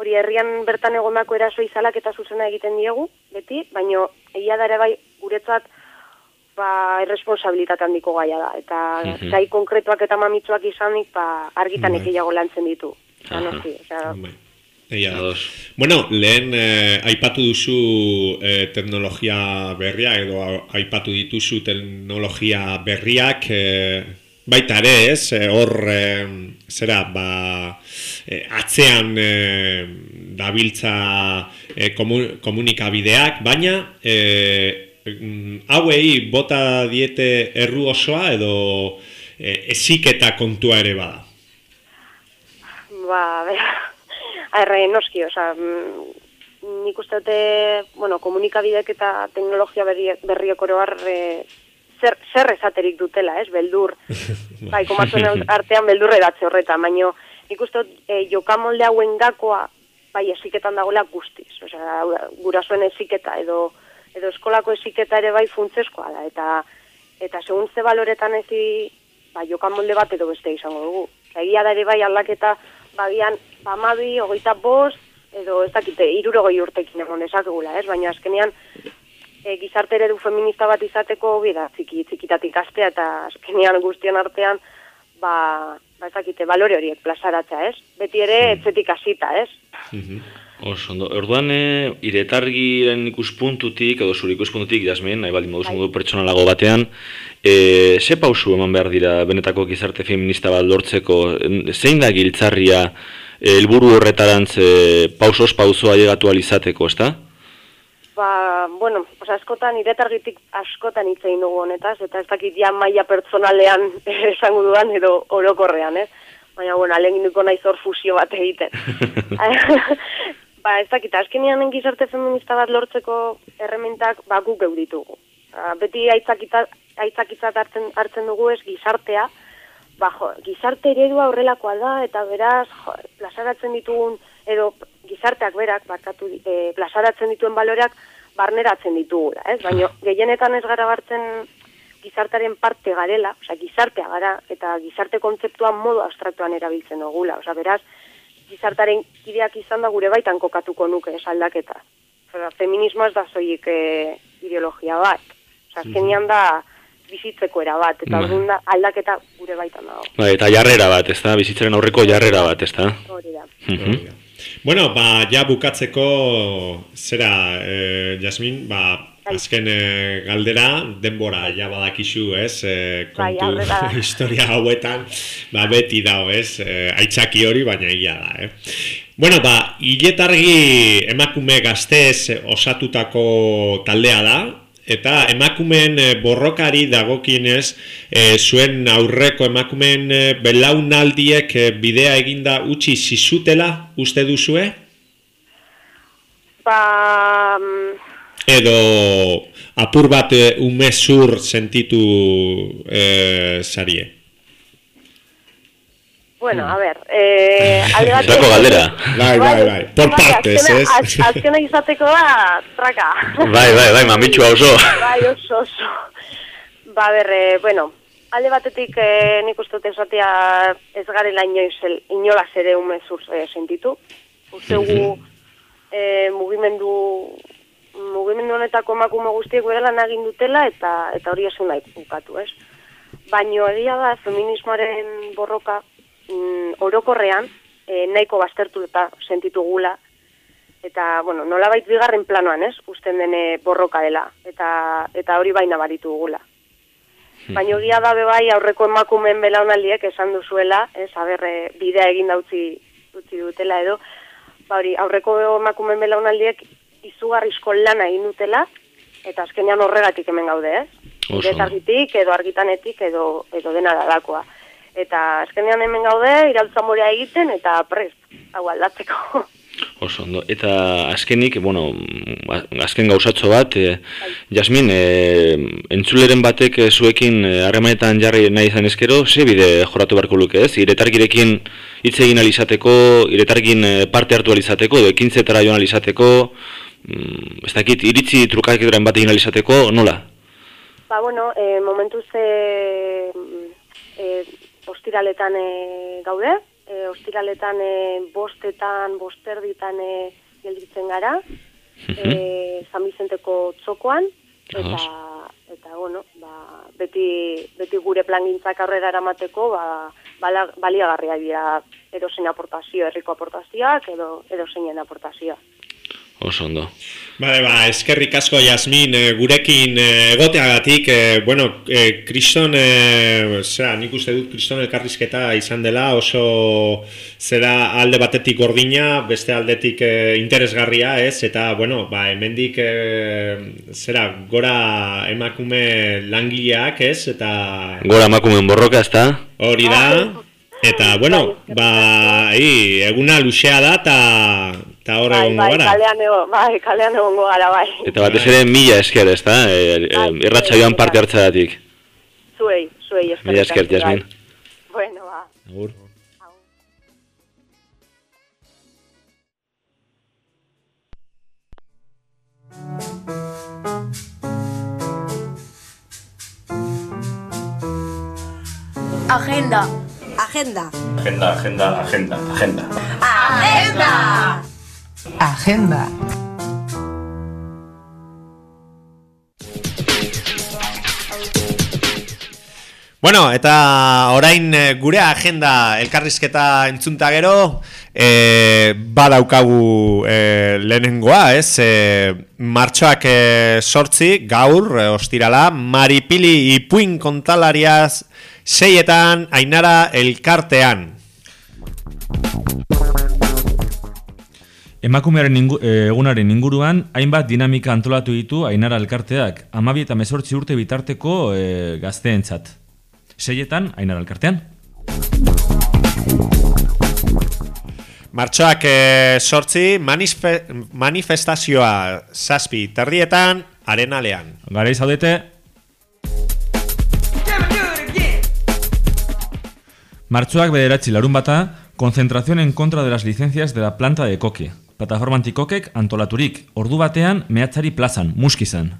hori herrian bertan egondako eraso izalak eta zuzena egiten diegu, beti, baino egia da ere bai guretzat ba, irresponsabilitate handiko gaia da. Eta Mhm. gai konkretuak eta mamitsuak izanik, ba, argitan Bai. ekiago lantzen ditu. Noski, osea, Bai. Da. Bueno, lehen eh, aipatu duzu eh, teknologia berria edo aipatu dituzu teknologia berriak eh, baita ere, ez? Eh, hor eh, zera, ba eh, atzean eh, dabiltza eh, komu- komunikabideak, baina eh, mm, hauei bota diete erru osoa edo eh, eziketa kontua ere bada. ba, bera, arre, noski, oza, mm, nik uste dute, bueno, komunikabidek eta teknologia berriek, berriek oro har, e, zer, zer esaterik dutela, ez, beldur, bai, komatzen artean beldur edatze horretan, baino, nik uste dut, e, jokamolde hauen gakoa, bai, eziketan dagoela guztiz, da, gurasoen eziketa edo, edo eskolako eziketa ere bai funtzeskoa da, eta, eta segun ze baloretan ezi, ba, jokamolde bat edo beste izango dugu. Egia da ere bai aldaketa, bagian, bamabi, hogeita bost, edo ez dakite, irurogei urtekin egon ezakegula, ez? Baina azkenean, e, gizarte eredu feminista bat izateko, bida, txiki, txikitatik astea, eta azkenean guztien artean, ba, ba ez dakite, balore horiek plazaratzea, ez? Beti ere, etzetik hasita, ez? Oso, ondo. Orduan, e, iretargiren ikuspuntutik, edo zure ikuspuntutik, jasmin, nahi baldin moduz modu pertsonalago batean, e, ze pausu eman behar dira benetako gizarte feminista bat lortzeko, zein da giltzarria e, helburu horretarantz e, pausos pausoa llegatu alizateko, ezta? Ba, bueno, oza, askotan, iretargitik askotan hitz egin dugu honetaz, eta ez dakit ja maila pertsonalean esango dudan edo orokorrean, ez? Baina, bueno, aleginduko naiz hor fusio bat egiten. ba, ez dakit, azkenean gizarte feminista bat lortzeko errementak, ba, guk geu ditugu. Ba, beti aitzakitzat hartzen, hartzen dugu ez gizartea, ba, jo, gizarte eredua horrelakoa da, eta beraz, jo, plazaratzen ditugun, edo gizarteak berak, barkatu, e, plazaratzen dituen baloreak, barneratzen ditugula, ez? Baina gehienetan ez gara bartzen gizartaren parte garela, osea, gizartea gara, eta gizarte kontzeptua modu abstraktuan erabiltzen dugula, osea, beraz, gizartaren kideak izan da gure baitan kokatuko nuke ez aldaketa. Osea, feminismo ez da zoik e, ideologia bat. Osea, azkenean da bizitzeko era bat, eta orduan da aldaketa gure baitan dago. Ba, eta jarrera bat, ezta? Bizitzaren aurreko jarrera bat, ezta? Hori da. Mhm. Bueno, ba, ja bukatzeko, zera, eh, Jasmin, ba, azken eh, galdera, denbora, ja badakizu, ez, Bai, kontu da. historia hauetan, ba, beti dago, ez, eh, aitzaki hori, baina egia da, eh. Bueno, ba, hiletargi emakume gaztez osatutako taldea da, eta emakumeen borrokari dagokienez eh, zuen aurreko emakumeen belaunaldiek bidea eginda utzi zizutela uste duzue? Ba, Edo apur bat eh, umezur sentitu eh, zarie? Bueno, a ber, eh, alde batetik- Zako galdera. Bai, bai, bai. Por partes, azkena- ez? az- Azkena izateko da, traka. Bai, bai, bai, mamitxua oso. bai, oso, oso. Ba, ber, eh, bueno, alde batetik eh, nik uste dut esatea ez garela inoiz, el- inolaz ere umezur eh, sentitu. Uste gu eh, mugimendu mugimendu honetako emakume guztiek bere lan egin dutela eta eta hori esun nahi bukatu, ez? Baino egia da feminismoaren borroka mm, orokorrean eh, nahiko baztertu eta sentitu gula eta bueno, nolabait bigarren planoan, ez? Usten dene borroka dela eta eta hori baina baritu dugula. Baina egia da bai aurreko emakumeen belaunaldiek esan duzuela, ez, aber, eh, bidea egin da utzi, utzi dutela edo, ba hori, aurreko emakumeen belaunaldiek izugarrizko lana egin dutela, eta azkenean horregatik hemen gaude, ez? Oso. Iretargitik, edo argitanetik, edo, edo dena dalakoa. Eta azkenean hemen gaude, irautza morea egiten, eta prest, hau aldatzeko. Oso ondo. Eta azkenik, bueno, azken gauzatxo bat, e, Jasmin, e, entzuleren batek e, zuekin harremanetan jarri nahi izan ezkero, ze bide joratu beharko luke ez? Iretargirekin hitz egin alizateko, iretargin parte hartu alizateko, edo ekintzetara joan alizateko, mm, ez dakit, iritzi trukaketaren bat egin alizateko, nola? Ba, bueno, e, momentuz e, e, ostiraletan e, gaude, e, ostiraletan e, bostetan, bosterditan e, gelditzen gara, e, San Vicenteko txokoan, eta, eta bueno, ba, beti, beti gure plangintzak aurrera eramateko, ba, bala, baliagarria dira edozein aportazio, herriko aportazioak, edo edozeinen aportazioa. Oso ondo. Vale, ba, eskerrik asko Jasmin, e, gurekin e, egoteagatik, e, bueno, e, kriston, e, zera, nik uste dut kriston elkarrizketa izan dela, oso zera alde batetik gordina, beste aldetik e, interesgarria, ez, eta, bueno, ba, hemendik, e, zera, gora emakume langileak, ez, eta... Gora emakumeen borroka, ezta? Hori da, eta, bueno, ba, hi, eguna luxea da, eta eta hor Bai, egongo bai, gara. kalean, ego, bai, kalean egongo gara, bai. Eta batez ere mila esker, ezta? E, e, irratxa joan parte hartzadatik. Zuei, zuei eskerrik Mila esker, bai. Jasmin. Bueno, ba. Agur. Agenda. Agenda. Agenda, agenda, agenda, agenda. Agenda. Agenda. Bueno, eta orain eh, gure agenda elkarrizketa entzunta gero, e, badaukagu e, lehenengoa, ez? E, martxoak e, sortzi, gaur, e, ostirala, Maripili ipuin kontalariaz seietan, ainara elkartean. Emakumearen ingu, eh, egunaren inguruan, hainbat dinamika antolatu ditu Ainara Elkarteak, amabi eta mesortzi urte bitarteko eh, gazteentzat. Seietan, Ainara Elkartean. Martxoak e, sortzi, manisfe, manifestazioa zazpi terrietan, arenalean. Gara zaudete. Martxoak bederatzi larun bata, konzentración en contra de las licencias de la planta de koke. Plataforma antikokek antolaturik, ordu batean mehatzari plazan, muskizan.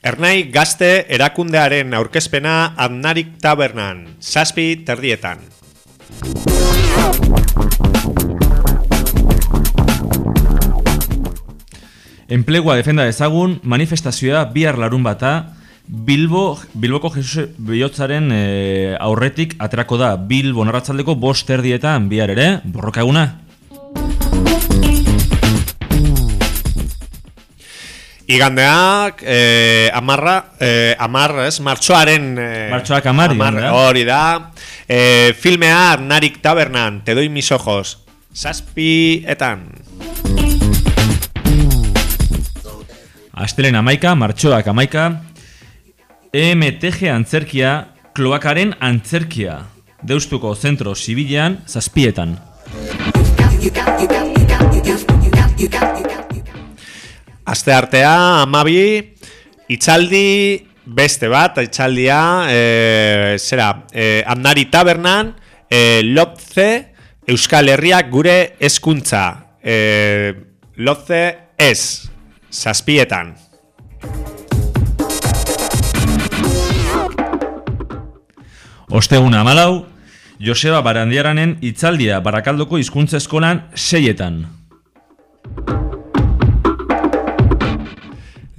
Ernai gazte erakundearen aurkezpena Adnarik Tabernan, zazpi terdietan. Enplegua defenda dezagun, manifestazioa bihar larun bata, Bilbo, Bilboko Jesus bihotzaren e, aurretik aterako da Bilbo narratzaldeko bost erdietan bihar ere, borroka eguna. Igandeak, eh, amarra, eh, amar, ez, martxoaren... Eh, Martxoak amar, igandea. Hori da. Eh, filmea Arnarik Tabernan, te doy mis ojos. Zazpietan. Astelen amaika, martxoak amaika, EMTG antzerkia, kloakaren antzerkia. Deustuko zentro zibilean, zazpietan. Aste artea, amabi, itzaldi beste bat, etxaldia, e, zera, e, Amnari Tabernan, e, Lotze, Euskal Herriak gure hezkuntza. E, Lotze ez, zazpietan. Osteguna malau, Joseba Barandiaranen itzaldia Barakaldoko hizkuntza eskolan seietan.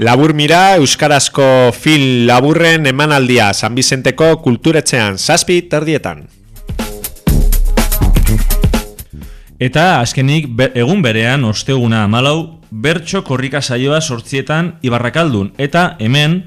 Labur mira Euskarazko fil laburren emanaldia San Bizenteko kulturetzean zazpi terdietan. Eta azkenik be, egun berean osteguna malau, bertso korrika saioa sortzietan Ibarrakaldun eta hemen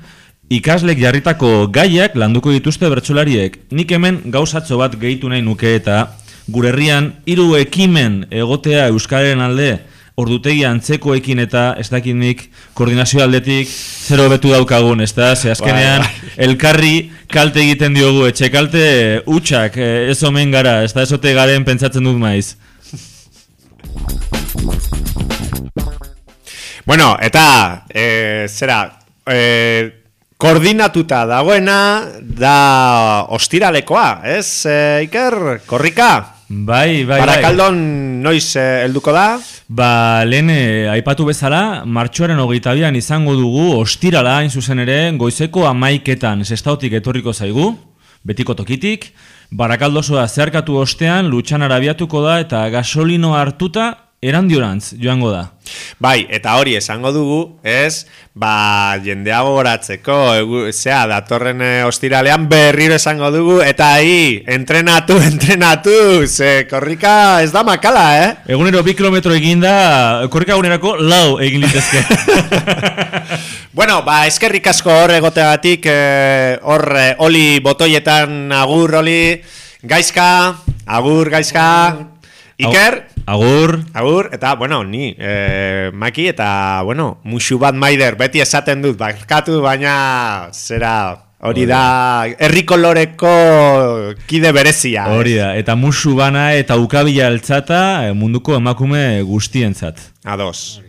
Ikaslek jarritako gaiak landuko dituzte bertsolariek. Nik hemen gauzatxo bat gehitu nahi nuke eta gure herrian hiru ekimen egotea Euskararen alde ordutegi antzekoekin eta ez dakinik koordinazio aldetik zero betu daukagun, ez da? Ze azkenean elkarri kalte egiten diogu, etxe kalte utxak eh, ez omen gara, ez da ezote garen pentsatzen dut maiz. Bueno, eta, e, zera, e, koordinatuta dagoena da ostiralekoa, ez, e, Iker, korrika? Bai, bai, bai. Barakaldon noiz eh, helduko da? Ba, lehen eh, aipatu bezala, martxoaren hogeita bian izango dugu ostirala hain zuzen ere goizeko amaiketan zestautik etorriko zaigu, betiko tokitik, barakaldosoa zeharkatu ostean lutxan arabiatuko da eta gasolino hartuta erandiorantz joango da. Bai, eta hori esango dugu, ez, ba, jendea gogoratzeko, egu, zea, datorren e, ostiralean berriro esango dugu, eta hi, entrenatu, entrenatu, ze, korrika ez da makala, eh? Egunero bi kilometro eginda, korrika egunerako lau egin litezke. bueno, ba, eskerrik asko hor egoteagatik, e, hor, e, oli botoietan, agur, oli, gaizka, agur, gaizka, Iker, Agur. Agur, eta, bueno, ni, e, maki, eta, bueno, musu bat maider, beti esaten dut, barkatu, baina, zera, hori da, herrikoloreko kide berezia. Hori da, eta musu bana eta ukabila altzata munduko emakume guztientzat. Ados.